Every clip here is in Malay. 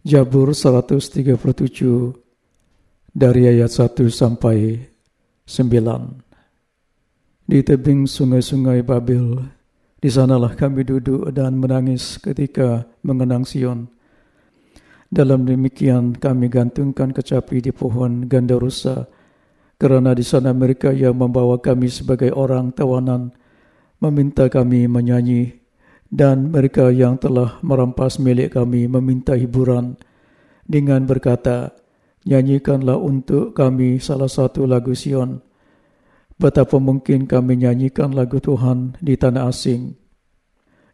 Jabur 137 dari ayat 1 sampai 9. Di tebing sungai-sungai Babil, di sanalah kami duduk dan menangis ketika mengenang Sion. Dalam demikian kami gantungkan kecapi di pohon gandarusa kerana di sana mereka yang membawa kami sebagai orang tawanan meminta kami menyanyi dan mereka yang telah merampas milik kami meminta hiburan dengan berkata, Nyanyikanlah untuk kami salah satu lagu Sion. Betapa mungkin kami nyanyikan lagu Tuhan di tanah asing.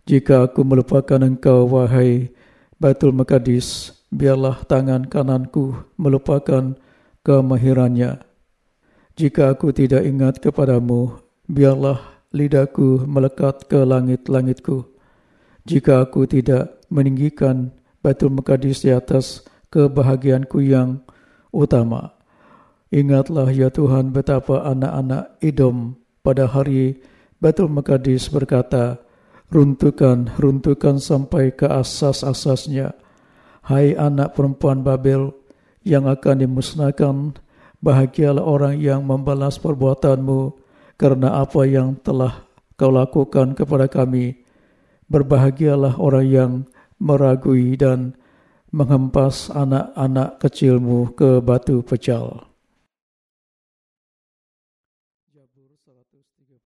Jika aku melupakan engkau, wahai Batul Mekadis, biarlah tangan kananku melupakan kemahirannya. Jika aku tidak ingat kepadamu, biarlah lidahku melekat ke langit-langitku jika aku tidak meninggikan Batul Mekadis di atas kebahagiaanku yang utama. Ingatlah ya Tuhan betapa anak-anak Edom pada hari Batul Mekadis berkata, Runtuhkan, runtuhkan sampai ke asas-asasnya. Hai anak perempuan Babel yang akan dimusnahkan, bahagialah orang yang membalas perbuatanmu karena apa yang telah kau lakukan kepada kami. Berbahagialah orang yang meragui dan menghempas anak-anak kecilmu ke batu pecal.